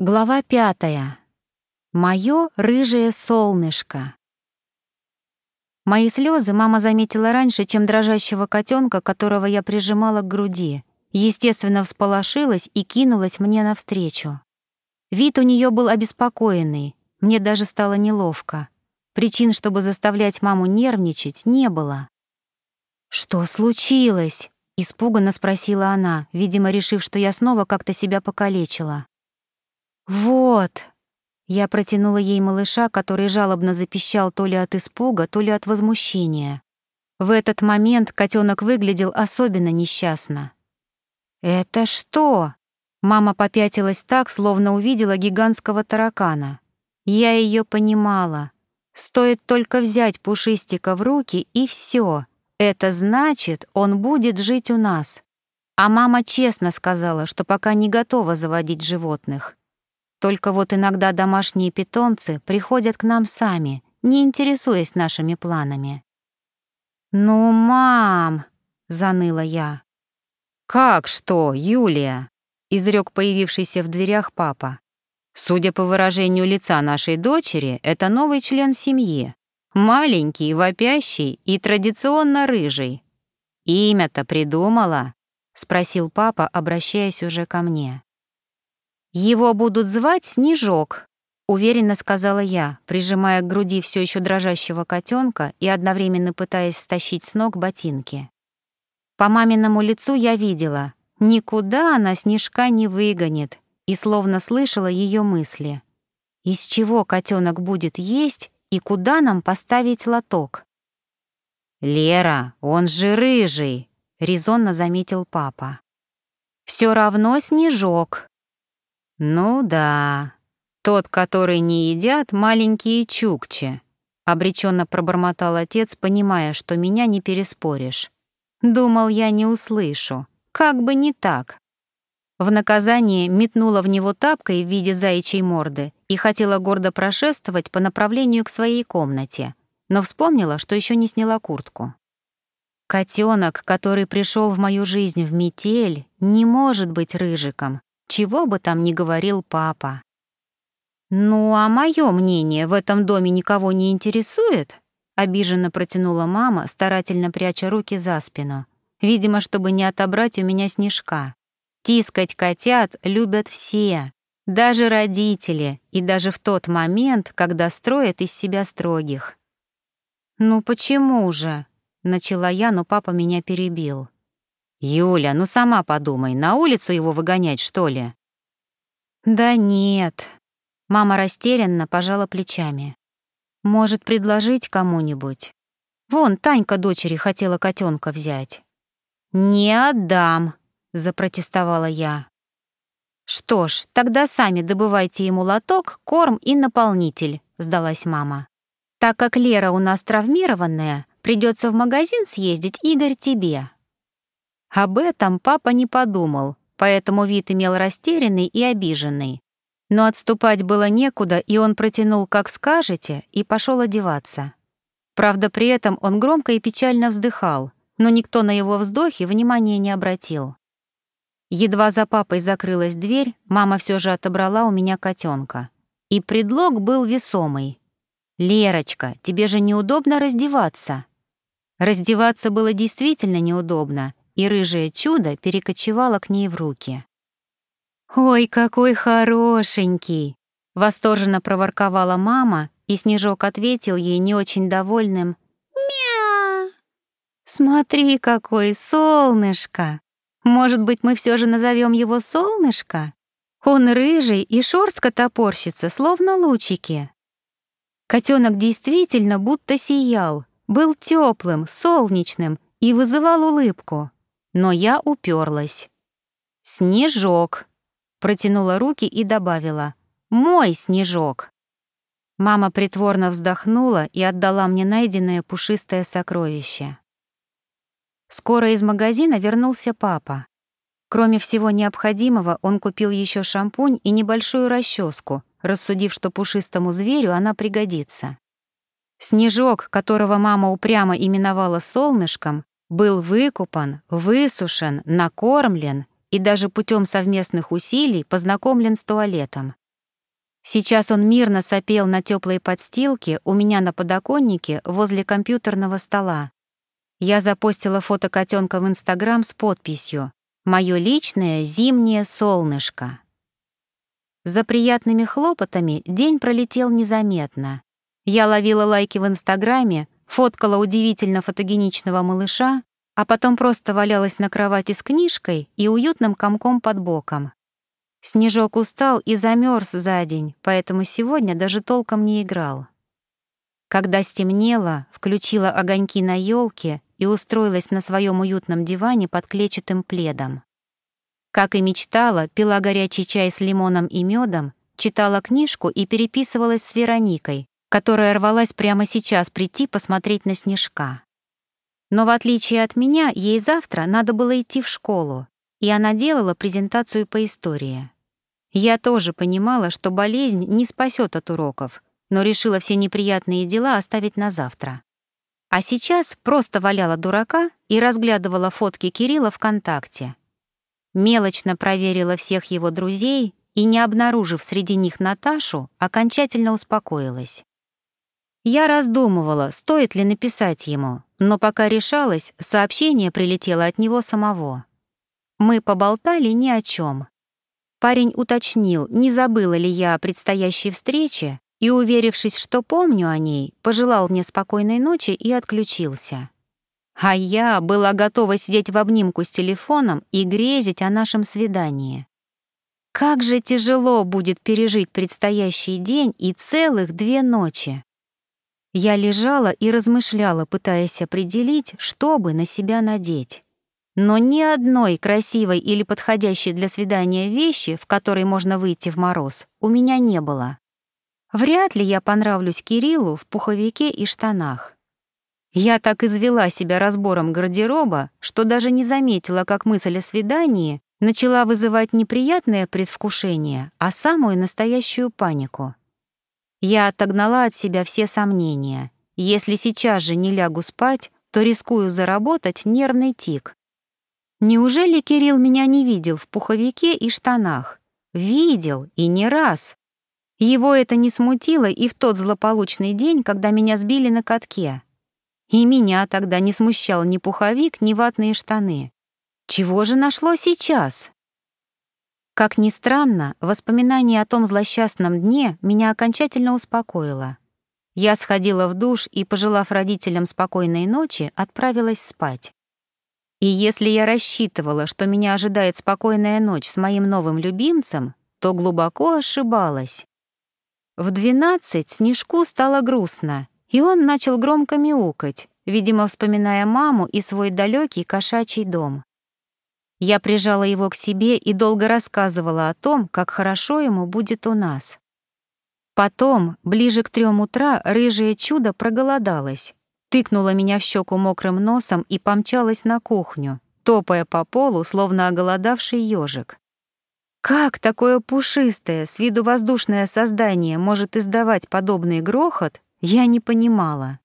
Глава пятая. Моё рыжее солнышко. Мои слезы мама заметила раньше, чем дрожащего котенка, которого я прижимала к груди. Естественно, всполошилась и кинулась мне навстречу. Вид у нее был обеспокоенный, мне даже стало неловко. Причин, чтобы заставлять маму нервничать, не было. «Что случилось?» — испуганно спросила она, видимо, решив, что я снова как-то себя покалечила. «Вот!» Я протянула ей малыша, который жалобно запищал то ли от испуга, то ли от возмущения. В этот момент котенок выглядел особенно несчастно. «Это что?» Мама попятилась так, словно увидела гигантского таракана. Я ее понимала. Стоит только взять пушистика в руки, и все. Это значит, он будет жить у нас. А мама честно сказала, что пока не готова заводить животных. Только вот иногда домашние питомцы приходят к нам сами, не интересуясь нашими планами. «Ну, мам!» — заныла я. «Как что, Юлия?» — изрек появившийся в дверях папа. «Судя по выражению лица нашей дочери, это новый член семьи. Маленький, вопящий и традиционно рыжий. Имя-то придумала?» — спросил папа, обращаясь уже ко мне. «Его будут звать Снежок», — уверенно сказала я, прижимая к груди все еще дрожащего котенка и одновременно пытаясь стащить с ног ботинки. По маминому лицу я видела, никуда она Снежка не выгонит, и словно слышала ее мысли. Из чего котенок будет есть и куда нам поставить лоток? «Лера, он же рыжий», — резонно заметил папа. «Все равно Снежок», «Ну да, тот, который не едят маленькие чукчи», — обреченно пробормотал отец, понимая, что меня не переспоришь. Думал, я не услышу. Как бы не так. В наказание метнула в него тапкой в виде заячьей морды и хотела гордо прошествовать по направлению к своей комнате, но вспомнила, что еще не сняла куртку. Котенок, который пришел в мою жизнь в метель, не может быть рыжиком, чего бы там ни говорил папа. «Ну, а мое мнение в этом доме никого не интересует?» — обиженно протянула мама, старательно пряча руки за спину. Видимо, чтобы не отобрать у меня снежка. Тискать котят любят все, даже родители, и даже в тот момент, когда строят из себя строгих. «Ну почему же?» — начала я, но папа меня перебил. «Юля, ну сама подумай, на улицу его выгонять, что ли?» «Да нет». Мама растерянно пожала плечами. «Может, предложить кому-нибудь? Вон, Танька дочери хотела котенка взять». «Не отдам», — запротестовала я. «Что ж, тогда сами добывайте ему лоток, корм и наполнитель», — сдалась мама. «Так как Лера у нас травмированная, придется в магазин съездить, Игорь, тебе». Об этом папа не подумал, поэтому вид имел растерянный и обиженный. Но отступать было некуда, и он протянул «как скажете» и пошел одеваться. Правда, при этом он громко и печально вздыхал, но никто на его вздохе внимания не обратил. Едва за папой закрылась дверь, мама все же отобрала у меня котенка. И предлог был весомый. «Лерочка, тебе же неудобно раздеваться». Раздеваться было действительно неудобно, и рыжее чудо перекочевало к ней в руки. «Ой, какой хорошенький!» — восторженно проворковала мама, и Снежок ответил ей не очень довольным «Мя!». «Смотри, какой солнышко! Может быть, мы все же назовем его солнышко? Он рыжий и шорстка топорщится, словно лучики». Котенок действительно будто сиял, был теплым, солнечным и вызывал улыбку но я уперлась. «Снежок!» — протянула руки и добавила. «Мой снежок!» Мама притворно вздохнула и отдала мне найденное пушистое сокровище. Скоро из магазина вернулся папа. Кроме всего необходимого, он купил еще шампунь и небольшую расческу, рассудив, что пушистому зверю она пригодится. Снежок, которого мама упрямо именовала солнышком, был выкупан, высушен, накормлен и даже путем совместных усилий познакомлен с туалетом. Сейчас он мирно сопел на теплой подстилке у меня на подоконнике возле компьютерного стола. Я запостила фото котенка в Инстаграм с подписью «Моё личное зимнее солнышко». За приятными хлопотами день пролетел незаметно. Я ловила лайки в Инстаграме, фоткала удивительно фотогеничного малыша, а потом просто валялась на кровати с книжкой и уютным комком под боком. Снежок устал и замерз за день, поэтому сегодня даже толком не играл. Когда стемнело, включила огоньки на елке и устроилась на своем уютном диване под клетчатым пледом. Как и мечтала, пила горячий чай с лимоном и медом, читала книжку и переписывалась с Вероникой, которая рвалась прямо сейчас прийти посмотреть на снежка. Но в отличие от меня, ей завтра надо было идти в школу, и она делала презентацию по истории. Я тоже понимала, что болезнь не спасет от уроков, но решила все неприятные дела оставить на завтра. А сейчас просто валяла дурака и разглядывала фотки Кирилла ВКонтакте. Мелочно проверила всех его друзей и, не обнаружив среди них Наташу, окончательно успокоилась. Я раздумывала, стоит ли написать ему, но пока решалась, сообщение прилетело от него самого. Мы поболтали ни о чем. Парень уточнил, не забыла ли я о предстоящей встрече, и, уверившись, что помню о ней, пожелал мне спокойной ночи и отключился. А я была готова сидеть в обнимку с телефоном и грезить о нашем свидании. Как же тяжело будет пережить предстоящий день и целых две ночи. Я лежала и размышляла, пытаясь определить, что бы на себя надеть. Но ни одной красивой или подходящей для свидания вещи, в которой можно выйти в мороз, у меня не было. Вряд ли я понравлюсь Кириллу в пуховике и штанах. Я так извела себя разбором гардероба, что даже не заметила, как мысль о свидании начала вызывать неприятное предвкушение, а самую настоящую панику. Я отогнала от себя все сомнения. Если сейчас же не лягу спать, то рискую заработать нервный тик. Неужели Кирилл меня не видел в пуховике и штанах? Видел, и не раз. Его это не смутило и в тот злополучный день, когда меня сбили на катке. И меня тогда не смущал ни пуховик, ни ватные штаны. Чего же нашло сейчас? Как ни странно, воспоминание о том злосчастном дне меня окончательно успокоило. Я сходила в душ и, пожелав родителям спокойной ночи, отправилась спать. И если я рассчитывала, что меня ожидает спокойная ночь с моим новым любимцем, то глубоко ошибалась. В двенадцать Снежку стало грустно, и он начал громко мяукать, видимо, вспоминая маму и свой далекий кошачий дом. Я прижала его к себе и долго рассказывала о том, как хорошо ему будет у нас. Потом, ближе к трем утра, рыжее чудо проголодалось тыкнула меня в щеку мокрым носом и помчалась на кухню, топая по полу, словно оголодавший ежик. Как такое пушистое, с виду воздушное создание может издавать подобный грохот, я не понимала.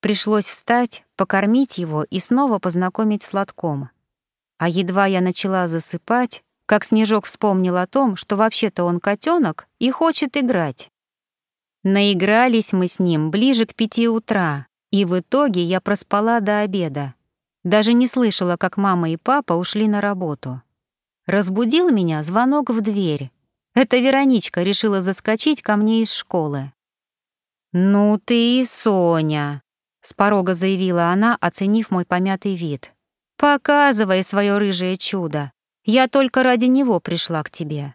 Пришлось встать, покормить его и снова познакомить с лотком. А едва я начала засыпать, как Снежок вспомнил о том, что вообще-то он котенок и хочет играть. Наигрались мы с ним ближе к пяти утра, и в итоге я проспала до обеда. Даже не слышала, как мама и папа ушли на работу. Разбудил меня звонок в дверь. Это Вероничка решила заскочить ко мне из школы. «Ну ты и Соня», — с порога заявила она, оценив мой помятый вид. «Показывай свое рыжее чудо. Я только ради него пришла к тебе.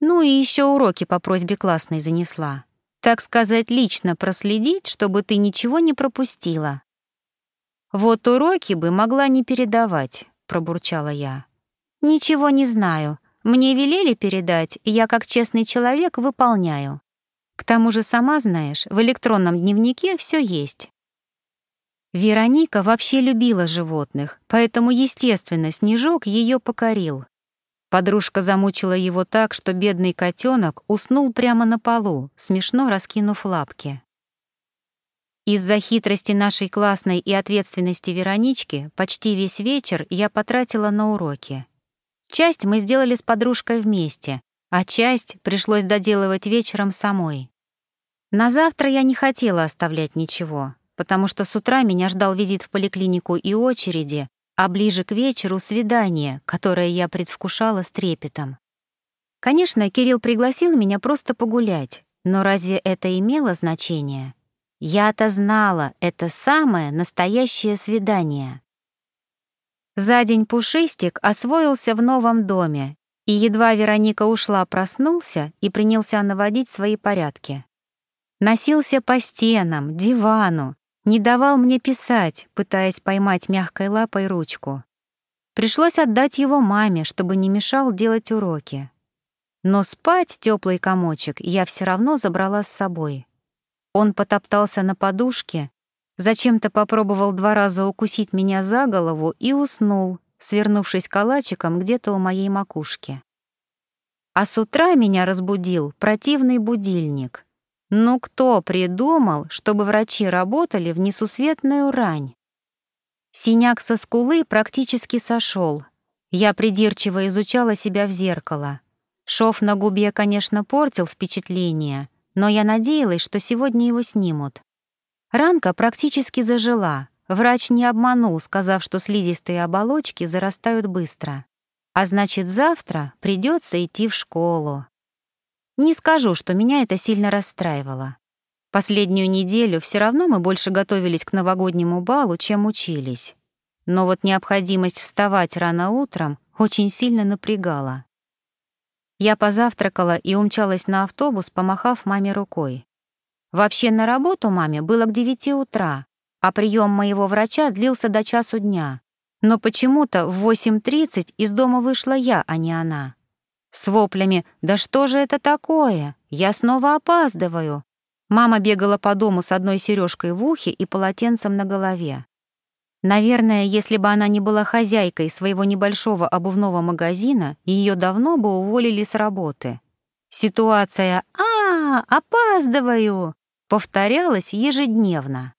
Ну и еще уроки по просьбе классной занесла так сказать, лично проследить, чтобы ты ничего не пропустила. Вот уроки бы могла не передавать, пробурчала я. Ничего не знаю. Мне велели передать, и я как честный человек выполняю. К тому же, сама знаешь, в электронном дневнике все есть. Вероника вообще любила животных, поэтому, естественно, Снежок ее покорил. Подружка замучила его так, что бедный котенок уснул прямо на полу, смешно раскинув лапки. Из-за хитрости нашей классной и ответственности Веронички почти весь вечер я потратила на уроки. Часть мы сделали с подружкой вместе, а часть пришлось доделывать вечером самой. На завтра я не хотела оставлять ничего, потому что с утра меня ждал визит в поликлинику и очереди, а ближе к вечеру — свидание, которое я предвкушала с трепетом. Конечно, Кирилл пригласил меня просто погулять, но разве это имело значение? Я-то знала, это самое настоящее свидание. За день Пушистик освоился в новом доме, и едва Вероника ушла, проснулся и принялся наводить свои порядки. Носился по стенам, дивану, не давал мне писать, пытаясь поймать мягкой лапой ручку. Пришлось отдать его маме, чтобы не мешал делать уроки. Но спать теплый комочек я все равно забрала с собой. Он потоптался на подушке, зачем-то попробовал два раза укусить меня за голову и уснул, свернувшись калачиком где-то у моей макушки. А с утра меня разбудил противный будильник. Ну кто придумал, чтобы врачи работали в несусветную рань? Синяк со скулы практически сошел. Я придирчиво изучала себя в зеркало. Шов на губе, конечно, портил впечатление, но я надеялась, что сегодня его снимут. Ранка практически зажила. Врач не обманул, сказав, что слизистые оболочки зарастают быстро. А значит, завтра придется идти в школу. Не скажу, что меня это сильно расстраивало. Последнюю неделю все равно мы больше готовились к новогоднему балу, чем учились. Но вот необходимость вставать рано утром очень сильно напрягала. Я позавтракала и умчалась на автобус, помахав маме рукой. Вообще на работу маме было к девяти утра, а прием моего врача длился до часу дня. Но почему-то в 8.30 из дома вышла я, а не она. С воплями «Да что же это такое? Я снова опаздываю!» Мама бегала по дому с одной сережкой в ухе и полотенцем на голове. Наверное, если бы она не была хозяйкой своего небольшого обувного магазина, ее давно бы уволили с работы. Ситуация «А, опаздываю!» повторялась ежедневно.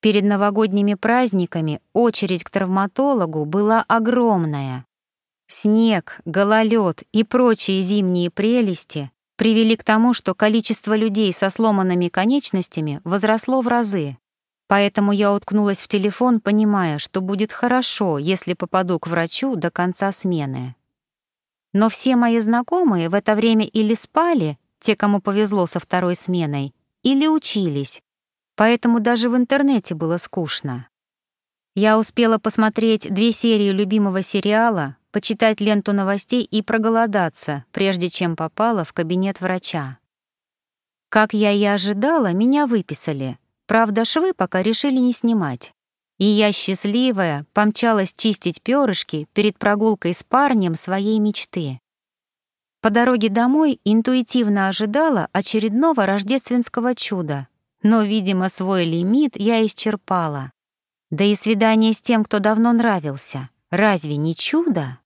Перед новогодними праздниками очередь к травматологу была огромная. Снег, гололед и прочие зимние прелести привели к тому, что количество людей со сломанными конечностями возросло в разы. Поэтому я уткнулась в телефон, понимая, что будет хорошо, если попаду к врачу до конца смены. Но все мои знакомые в это время или спали, те, кому повезло со второй сменой, или учились, поэтому даже в интернете было скучно. Я успела посмотреть две серии любимого сериала, почитать ленту новостей и проголодаться, прежде чем попала в кабинет врача. Как я и ожидала, меня выписали — Правда, швы пока решили не снимать. И я, счастливая, помчалась чистить перышки перед прогулкой с парнем своей мечты. По дороге домой интуитивно ожидала очередного рождественского чуда, но, видимо, свой лимит я исчерпала. Да и свидание с тем, кто давно нравился, разве не чудо?